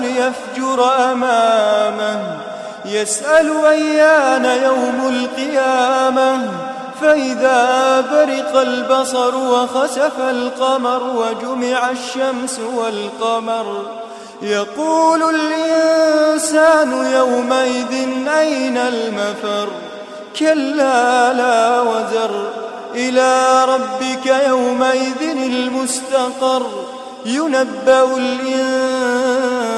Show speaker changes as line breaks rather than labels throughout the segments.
ليفجر أمامه يسأل أيان يوم القيامة. فإذا برق البصر وخسف القمر وجمع الشمس والقمر يقول الإنسان يومئذ أين المفر؟ كلا لا وزر. إلى ربك يومئذ المستقر. ينبأ الإنسان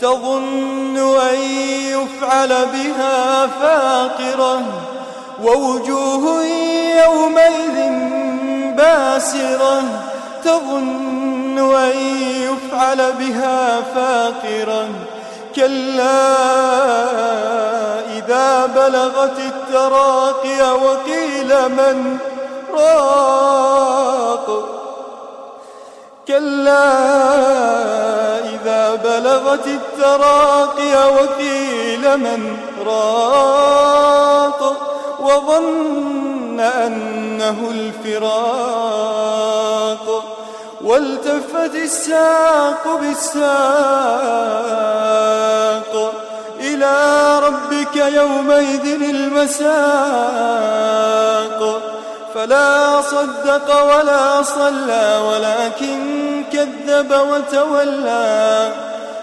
تظن أن يفعل بها فاقرة ووجوه يومئذ باسرة تظن أن يفعل بها فاقرة كلا إذا بلغت التراقي وقيل من راق كلا بلغت التراقي وقيل من راق وظن أنه الفراق والتفت الساق بالساق إلى ربك يومئذ المساق فلا صدق ولا صلى ولكن كذب وتولى